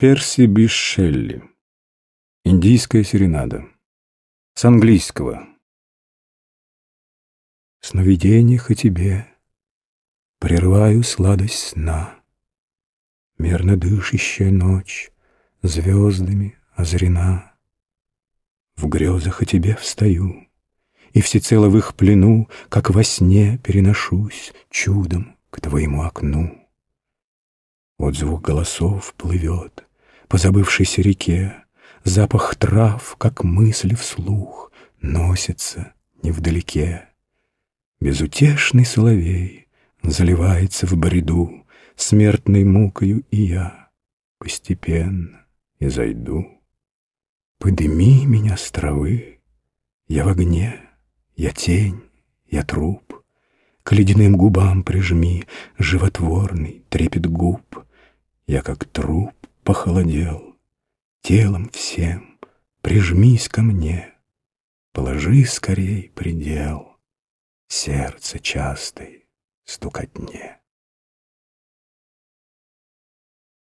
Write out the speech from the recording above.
Перси Биш Шелли. Индийская серенада. С английского. Сновидениях о тебе Прерываю сладость сна. Мерно дышащая ночь Звездами озарена. В грезах о тебе встаю, И всецело в их плену, Как во сне переношусь Чудом к твоему окну. Вот звук голосов плывет По забывшейся реке, Запах трав, как мысли вслух, Носится невдалеке. Безутешный соловей Заливается в бреду Смертной мукою, и я Постепенно и зайду. Подыми меня с травы, Я в огне, я тень, я труп, К ледяным губам прижми Животворный трепет губ. Я как труп похолодел, Телом всем прижмись ко мне, Положи скорей предел Сердце частой стукотне.